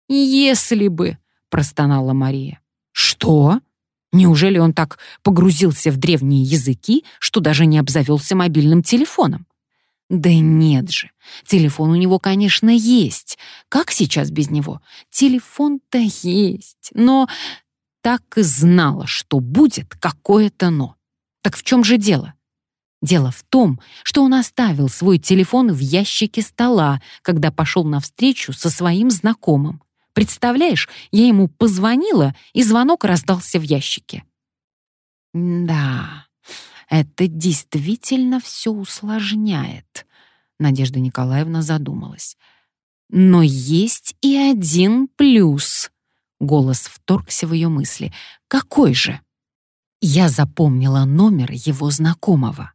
«Если бы», — простонала Мария. «Что? Неужели он так погрузился в древние языки, что даже не обзавелся мобильным телефоном?» Да нет же, телефон у него, конечно, есть. Как сейчас без него? Телефон-то есть, но так и знала, что будет какое-то «но». Так в чем же дело? Дело в том, что он оставил свой телефон в ящике стола, когда пошел навстречу со своим знакомым. Представляешь, я ему позвонила, и звонок раздался в ящике. Да, это действительно все усложняет. Надежда Николаевна задумалась. Но есть и один плюс. Голос вторгся в ее мысли. Какой же? Я запомнила номер его знакомого.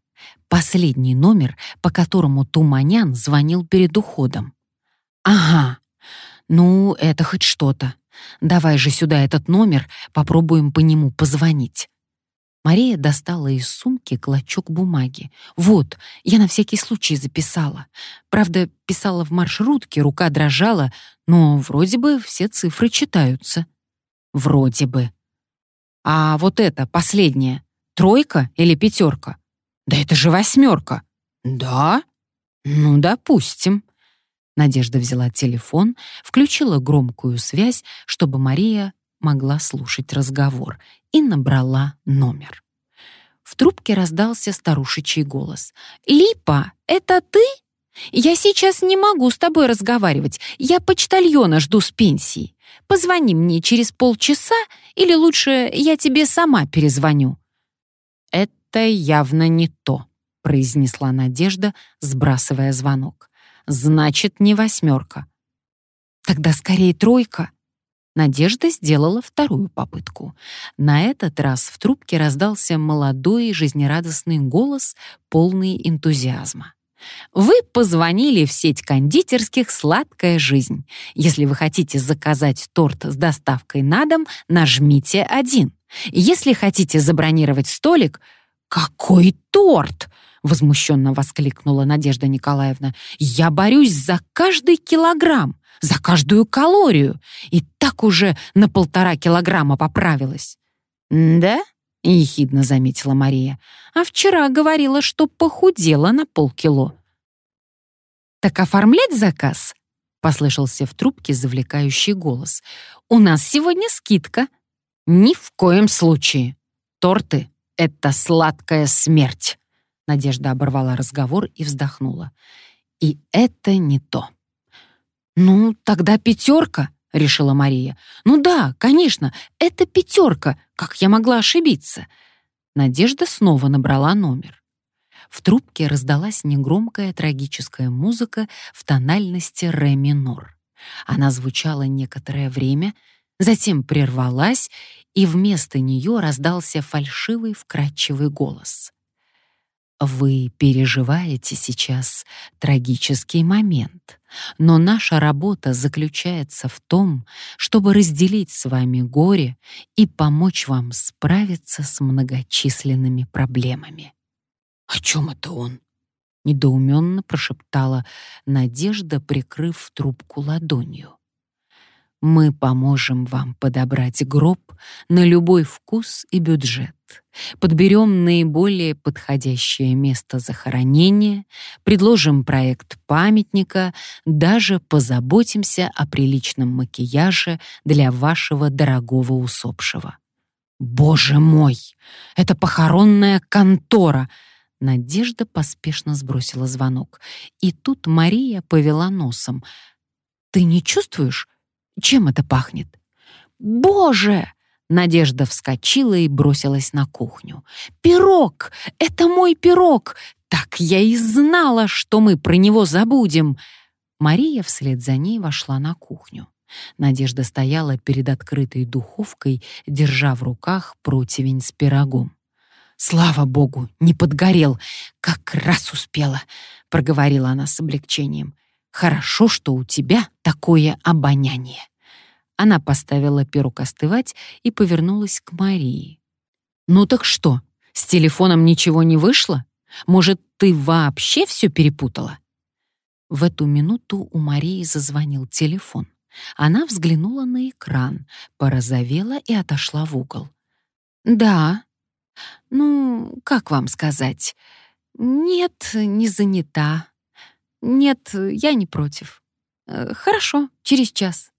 Последний номер, по которому Туманян звонил перед уходом. «Ага, ну, это хоть что-то. Давай же сюда этот номер, попробуем по нему позвонить». Мария достала из сумки клочок бумаги. «Вот, я на всякий случай записала. Правда, писала в маршрутке, рука дрожала, но вроде бы все цифры читаются». «Вроде бы». «А вот это, последнее, тройка или пятерка?» «Да это же восьмерка». «Да? Ну, допустим». Надежда взяла телефон, включила громкую связь, чтобы Мария могла слушать разговор, и набрала номер. В трубке раздался старушечий голос. «Липа, это ты? Я сейчас не могу с тобой разговаривать. Я почтальона жду с пенсии. Позвони мне через полчаса, или лучше я тебе сама перезвоню». «Это явно не то», — произнесла Надежда, сбрасывая звонок. «Значит, не восьмерка». «Тогда скорее тройка», Надежда сделала вторую попытку. На этот раз в трубке раздался молодой жизнерадостный голос, полный энтузиазма. Вы позвонили в сеть кондитерских «Сладкая жизнь». Если вы хотите заказать торт с доставкой на дом, нажмите один. Если хотите забронировать столик... «Какой торт!» — возмущенно воскликнула Надежда Николаевна. «Я борюсь за каждый килограмм за каждую калорию, и так уже на полтора килограмма поправилась. «Да?» — ехидно заметила Мария. «А вчера говорила, что похудела на полкило». «Так оформлять заказ?» — послышался в трубке завлекающий голос. «У нас сегодня скидка». «Ни в коем случае. Торты — это сладкая смерть». Надежда оборвала разговор и вздохнула. «И это не то». «Ну, тогда пятерка», — решила Мария. «Ну да, конечно, это пятерка. Как я могла ошибиться?» Надежда снова набрала номер. В трубке раздалась негромкая трагическая музыка в тональности ре минор. Она звучала некоторое время, затем прервалась, и вместо нее раздался фальшивый вкрадчивый голос. Вы переживаете сейчас трагический момент, но наша работа заключается в том, чтобы разделить с вами горе и помочь вам справиться с многочисленными проблемами. «О чем это он?» — недоуменно прошептала Надежда, прикрыв трубку ладонью. Мы поможем вам подобрать гроб на любой вкус и бюджет. Подберем наиболее подходящее место захоронения, предложим проект памятника, даже позаботимся о приличном макияже для вашего дорогого усопшего. Боже мой, это похоронная контора! Надежда поспешно сбросила звонок. И тут Мария повела носом. Ты не чувствуешь? Чем это пахнет? Боже! Надежда вскочила и бросилась на кухню. «Пирог! Это мой пирог! Так я и знала, что мы про него забудем!» Мария вслед за ней вошла на кухню. Надежда стояла перед открытой духовкой, держа в руках противень с пирогом. «Слава богу, не подгорел! Как раз успела!» — проговорила она с облегчением. Хорошо, что у тебя такое обоняние». Она поставила пирог остывать и повернулась к Марии. «Ну так что, с телефоном ничего не вышло? Может, ты вообще все перепутала?» В эту минуту у Марии зазвонил телефон. Она взглянула на экран, порозовела и отошла в угол. «Да. Ну, как вам сказать? Нет, не занята. Нет, я не против. Э, хорошо, через час.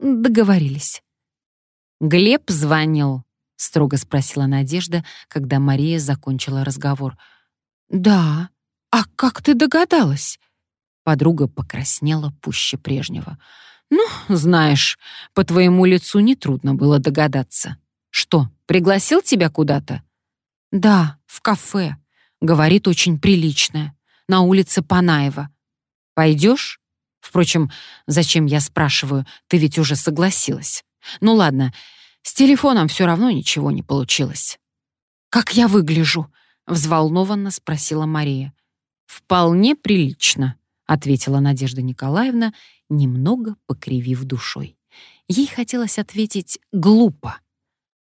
Договорились». «Глеб звонил?» — строго спросила Надежда, когда Мария закончила разговор. «Да. А как ты догадалась?» Подруга покраснела пуще прежнего. «Ну, знаешь, по твоему лицу нетрудно было догадаться. Что, пригласил тебя куда-то?» «Да, в кафе. Говорит, очень приличное. На улице Панаева. Пойдешь? Впрочем, зачем я спрашиваю? Ты ведь уже согласилась. Ну ладно, с телефоном все равно ничего не получилось». «Как я выгляжу?» — взволнованно спросила Мария. «Вполне прилично», — ответила Надежда Николаевна немного покривив душой. Ей хотелось ответить «глупо».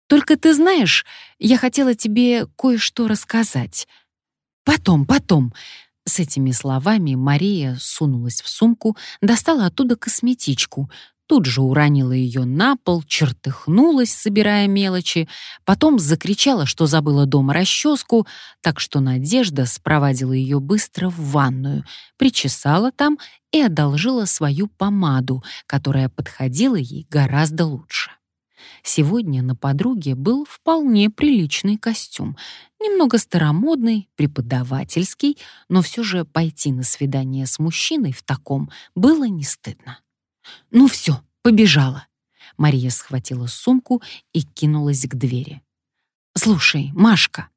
«Только ты знаешь, я хотела тебе кое-что рассказать. Потом, потом». С этими словами Мария сунулась в сумку, достала оттуда косметичку, тут же уронила ее на пол, чертыхнулась, собирая мелочи, потом закричала, что забыла дома расческу, так что Надежда спровадила ее быстро в ванную, причесала там и одолжила свою помаду, которая подходила ей гораздо лучше. Сегодня на подруге был вполне приличный костюм, немного старомодный, преподавательский, но все же пойти на свидание с мужчиной в таком было не стыдно. «Ну все, побежала». Мария схватила сумку и кинулась к двери. «Слушай, Машка».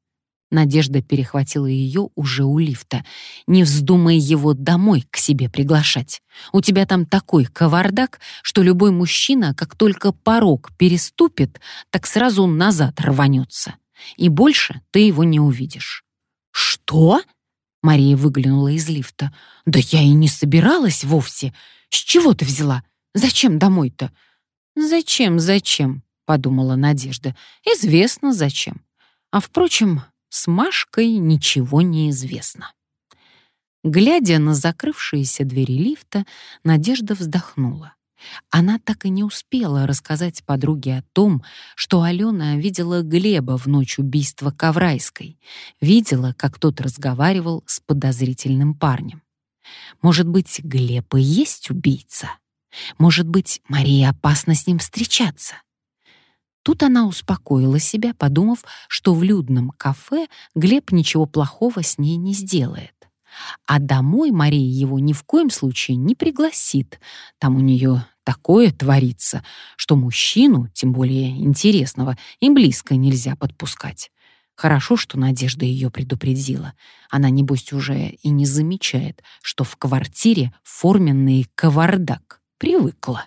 Надежда перехватила ее уже у лифта. «Не вздумай его домой к себе приглашать. У тебя там такой кавардак, что любой мужчина, как только порог переступит, так сразу назад рванется. И больше ты его не увидишь». «Что?» Мария выглянула из лифта. «Да я и не собиралась вовсе. С чего ты взяла? Зачем домой-то?» «Зачем, зачем?» — подумала Надежда. «Известно, зачем. А, впрочем, с Машкой ничего не известно». Глядя на закрывшиеся двери лифта, Надежда вздохнула. Она так и не успела рассказать подруге о том, что Алена видела Глеба в ночь убийства Коврайской, видела, как тот разговаривал с подозрительным парнем. Может быть, Глеб и есть убийца? Может быть, Марии опасно с ним встречаться? Тут она успокоила себя, подумав, что в людном кафе Глеб ничего плохого с ней не сделает. А домой Мария его ни в коем случае не пригласит. Там у нее такое творится, что мужчину, тем более интересного, им близко нельзя подпускать. Хорошо, что Надежда ее предупредила. Она, небось, уже и не замечает, что в квартире форменный кавардак. Привыкла.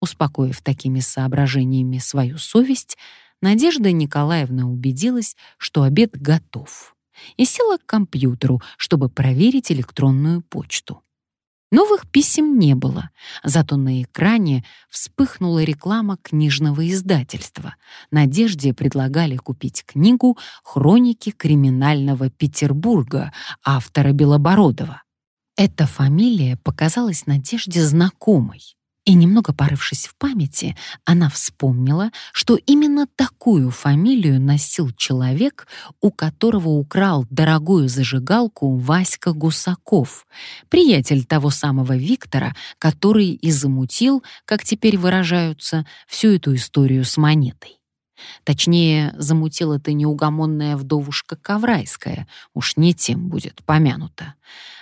Успокоив такими соображениями свою совесть, Надежда Николаевна убедилась, что обед готов, и села к компьютеру, чтобы проверить электронную почту. Новых писем не было, зато на экране вспыхнула реклама книжного издательства. Надежде предлагали купить книгу «Хроники криминального Петербурга» автора Белобородова. Эта фамилия показалась Надежде знакомой. И немного порывшись в памяти, она вспомнила, что именно такую фамилию носил человек, у которого украл дорогую зажигалку Васька Гусаков, приятель того самого Виктора, который и замутил, как теперь выражаются, всю эту историю с монетой. Точнее, замутила ты неугомонная вдовушка Коврайская, уж не тем будет помянута.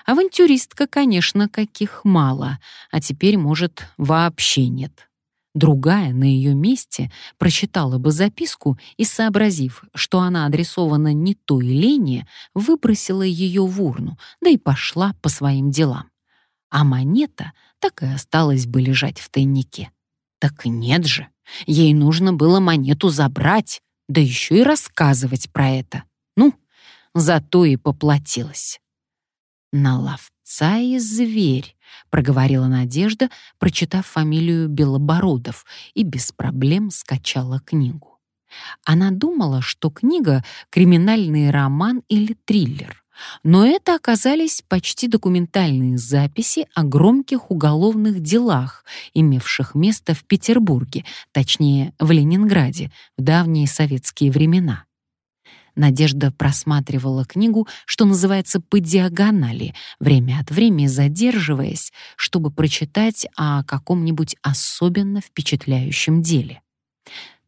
Авантюристка, конечно, каких мало, а теперь, может, вообще нет. Другая на ее месте прочитала бы записку и, сообразив, что она адресована не той Лене, выбросила ее в урну, да и пошла по своим делам. А монета так и осталась бы лежать в тайнике. Так нет же. Ей нужно было монету забрать, да еще и рассказывать про это. Ну, зато и поплатилась. «На ловца и зверь», — проговорила Надежда, прочитав фамилию Белобородов, и без проблем скачала книгу. Она думала, что книга — криминальный роман или триллер, Но это оказались почти документальные записи о громких уголовных делах, имевших место в Петербурге, точнее, в Ленинграде, в давние советские времена. Надежда просматривала книгу, что называется, по диагонали, время от времени задерживаясь, чтобы прочитать о каком-нибудь особенно впечатляющем деле.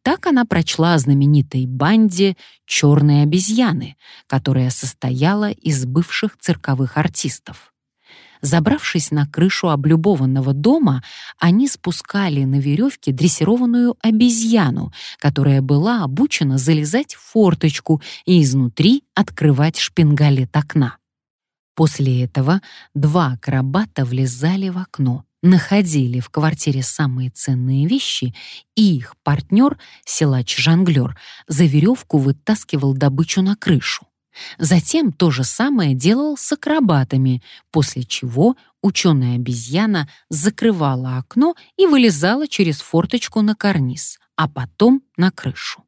Так она прочла о знаменитой банде «Черные обезьяны», которая состояла из бывших цирковых артистов. Забравшись на крышу облюбованного дома, они спускали на веревке дрессированную обезьяну, которая была обучена залезать в форточку и изнутри открывать шпингалет окна. После этого два акробата влезали в окно, находили в квартире самые ценные вещи, и их партнер, силач-жонглер, за веревку вытаскивал добычу на крышу. Затем то же самое делал с акробатами, после чего ученая-обезьяна закрывала окно и вылезала через форточку на карниз, а потом на крышу.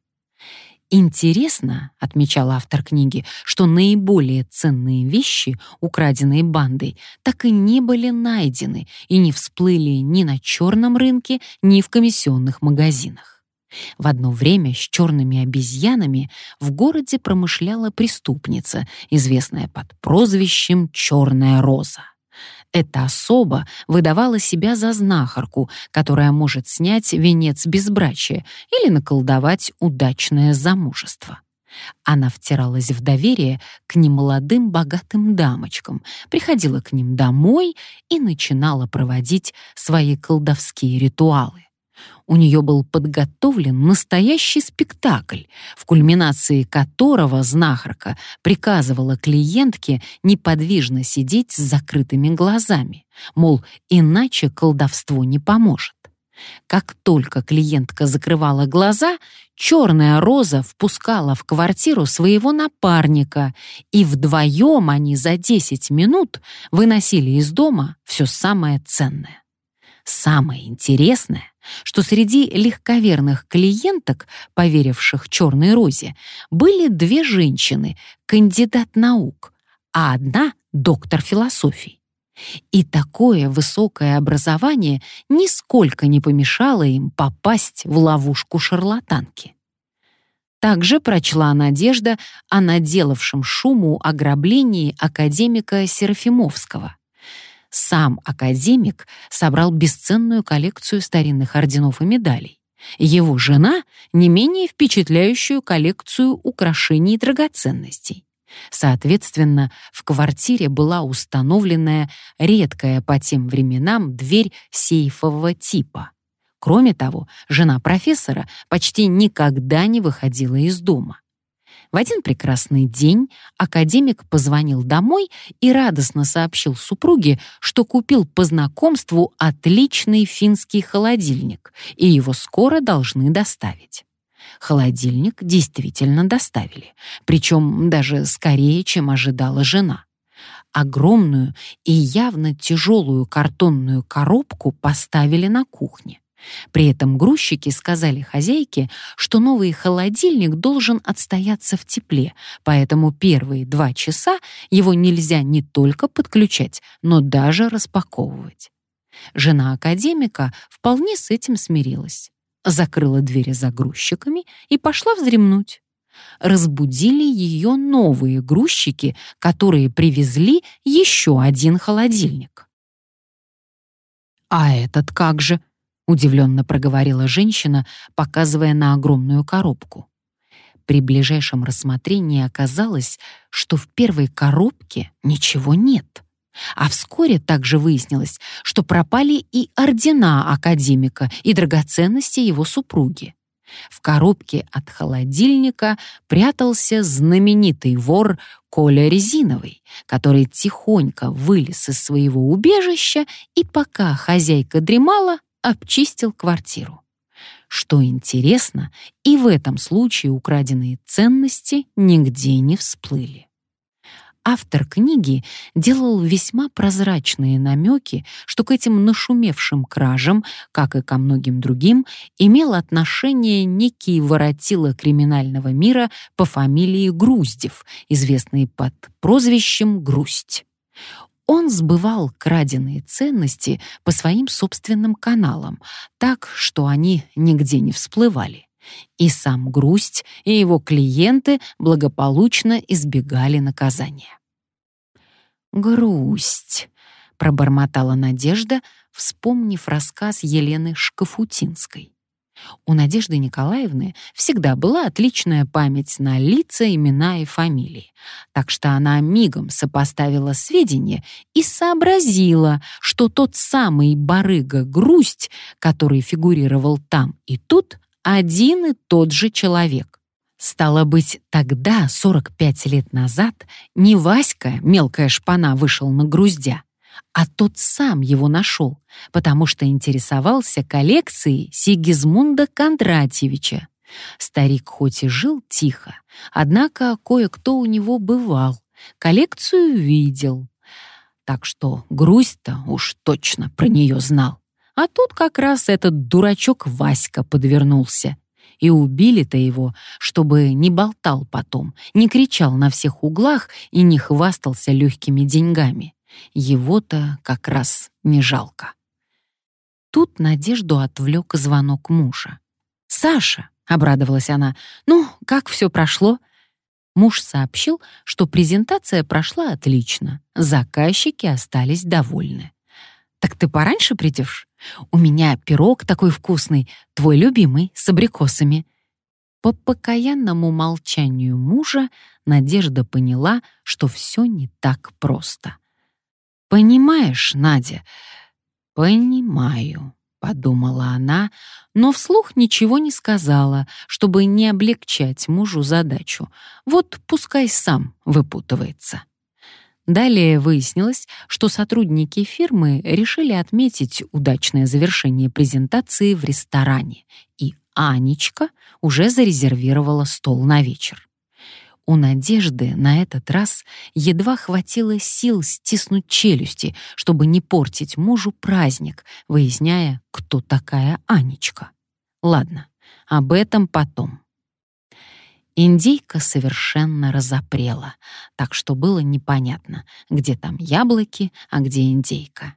Интересно, отмечал автор книги, что наиболее ценные вещи, украденные бандой, так и не были найдены и не всплыли ни на черном рынке, ни в комиссионных магазинах. В одно время с черными обезьянами в городе промышляла преступница, известная под прозвищем «Черная роза». Эта особа выдавала себя за знахарку, которая может снять венец безбрачия или наколдовать удачное замужество. Она втиралась в доверие к немолодым богатым дамочкам, приходила к ним домой и начинала проводить свои колдовские ритуалы. У нее был подготовлен настоящий спектакль, в кульминации которого знахарка приказывала клиентке неподвижно сидеть с закрытыми глазами, мол, иначе колдовство не поможет. Как только клиентка закрывала глаза, черная роза впускала в квартиру своего напарника, и вдвоем они за 10 минут выносили из дома все самое ценное. Самое интересное, что среди легковерных клиенток, поверивших черной розе, были две женщины, кандидат наук, а одна — доктор философии. И такое высокое образование нисколько не помешало им попасть в ловушку шарлатанки. Также прочла Надежда о наделавшем шуму ограблении академика Серафимовского. Сам академик собрал бесценную коллекцию старинных орденов и медалей. Его жена — не менее впечатляющую коллекцию украшений и драгоценностей. Соответственно, в квартире была установленная редкая по тем временам дверь сейфового типа. Кроме того, жена профессора почти никогда не выходила из дома. В один прекрасный день академик позвонил домой и радостно сообщил супруге, что купил по знакомству отличный финский холодильник, и его скоро должны доставить. Холодильник действительно доставили, причем даже скорее, чем ожидала жена. Огромную и явно тяжелую картонную коробку поставили на кухне. При этом грузчики сказали хозяйке, что новый холодильник должен отстояться в тепле, поэтому первые два часа его нельзя не только подключать, но даже распаковывать. Жена академика вполне с этим смирилась. Закрыла двери за грузчиками и пошла вздремнуть. Разбудили ее новые грузчики, которые привезли еще один холодильник. «А этот как же?» Удивленно проговорила женщина, показывая на огромную коробку. При ближайшем рассмотрении оказалось, что в первой коробке ничего нет. А вскоре также выяснилось, что пропали и ордена академика, и драгоценности его супруги. В коробке от холодильника прятался знаменитый вор Коля Резиновый, который тихонько вылез из своего убежища и пока хозяйка дремала, обчистил квартиру. Что интересно, и в этом случае украденные ценности нигде не всплыли. автор книги делал весьма прозрачные намеки, что к этим нашумевшим кражам, как и ко многим другим, имел отношение некий воротило криминального мира по фамилии Груздев, известный под прозвищем «Грусть». Он сбывал краденые ценности по своим собственным каналам, так, что они нигде не всплывали. И сам Грусть, и его клиенты благополучно избегали наказания. «Грусть», — пробормотала Надежда, вспомнив рассказ Елены Шкафутинской. У Надежды Николаевны всегда была отличная память на лица, имена и фамилии, так что она мигом сопоставила сведения и сообразила, что тот самый барыга Грусть, который фигурировал там и тут, один и тот же человек. Стало быть, тогда, 45 лет назад, не Васька, мелкая шпана, вышел на груздя, а тот сам его нашел, потому что интересовался коллекцией Сигизмунда Кондратьевича. Старик хоть и жил тихо, однако кое-кто у него бывал, коллекцию видел. Так что грусть-то уж точно про нее знал. А тут как раз этот дурачок Васька подвернулся. И убили-то его, чтобы не болтал потом, не кричал на всех углах и не хвастался легкими деньгами. Его-то как раз не жалко. Тут Надежду отвлек звонок мужа. «Саша!» — обрадовалась она. «Ну, как все прошло?» Муж сообщил, что презентация прошла отлично, заказчики остались довольны. «Так ты пораньше придешь? У меня пирог такой вкусный, твой любимый, с абрикосами». По покаянному молчанию мужа Надежда поняла, что все не так просто. «Понимаешь, Надя?» «Понимаю», — подумала она, но вслух ничего не сказала, чтобы не облегчать мужу задачу. Вот пускай сам выпутывается. Далее выяснилось, что сотрудники фирмы решили отметить удачное завершение презентации в ресторане, и Анечка уже зарезервировала стол на вечер. У Надежды на этот раз едва хватило сил стиснуть челюсти, чтобы не портить мужу праздник, выясняя, кто такая Анечка. Ладно, об этом потом. Индейка совершенно разопрела, так что было непонятно, где там яблоки, а где индейка.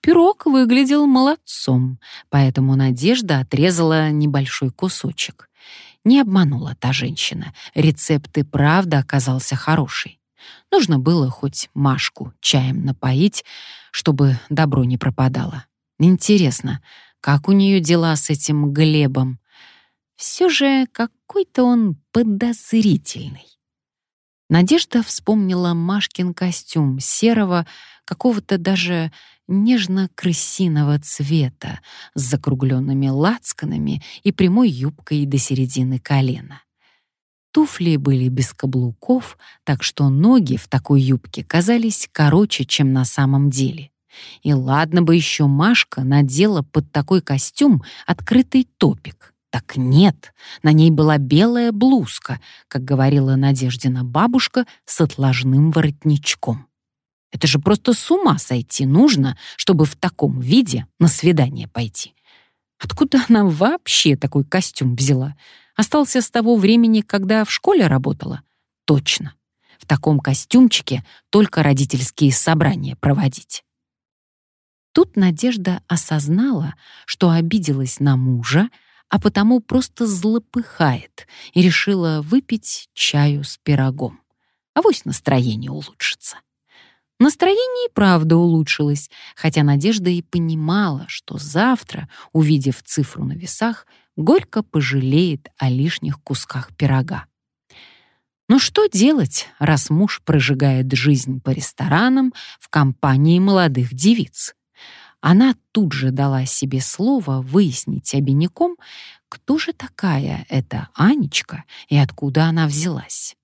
Пирог выглядел молодцом, поэтому Надежда отрезала небольшой кусочек. Не обманула та женщина, рецепт и правда оказался хороший. Нужно было хоть Машку чаем напоить, чтобы добро не пропадало. Интересно, как у нее дела с этим Глебом? Все же какой-то он подозрительный. Надежда вспомнила Машкин костюм серого, какого-то даже нежно-крысиного цвета с закругленными лацканами и прямой юбкой до середины колена. Туфли были без каблуков, так что ноги в такой юбке казались короче, чем на самом деле. И ладно бы еще Машка надела под такой костюм открытый топик — так нет, на ней была белая блузка, как говорила Надеждина бабушка, с отложным воротничком. Это же просто с ума сойти нужно, чтобы в таком виде на свидание пойти. Откуда она вообще такой костюм взяла? Остался с того времени, когда в школе работала? Точно. В таком костюмчике только родительские собрания проводить. Тут Надежда осознала, что обиделась на мужа, а потому просто злопыхает и решила выпить чаю с пирогом. Авось настроение улучшится. Настроение и правда улучшилось, хотя Надежда и понимала, что завтра, увидев цифру на весах, горько пожалеет о лишних кусках пирога. Но что делать, раз муж прожигает жизнь по ресторанам в компании молодых девиц? Она тут же дала себе слово выяснить обиняком, кто же такая эта Анечка и откуда она взялась.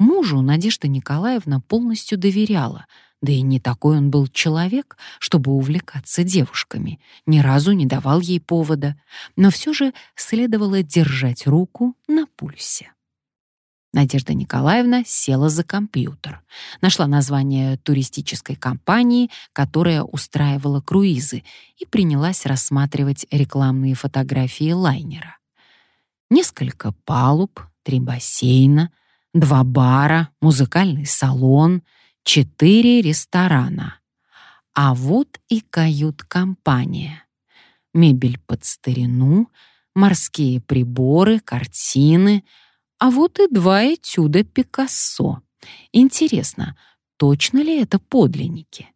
Мужу Надежда Николаевна полностью доверяла, да и не такой он был человек, чтобы увлекаться девушками, ни разу не давал ей повода, но все же следовало держать руку на пульсе. Надежда Николаевна села за компьютер, нашла название туристической компании, которая устраивала круизы, и принялась рассматривать рекламные фотографии лайнера. Несколько палуб, три бассейна, два бара, музыкальный салон, четыре ресторана. А вот и кают-компания. Мебель под старину, морские приборы, картины — а вот и два этюда Пикассо. Интересно, точно ли это подлинники?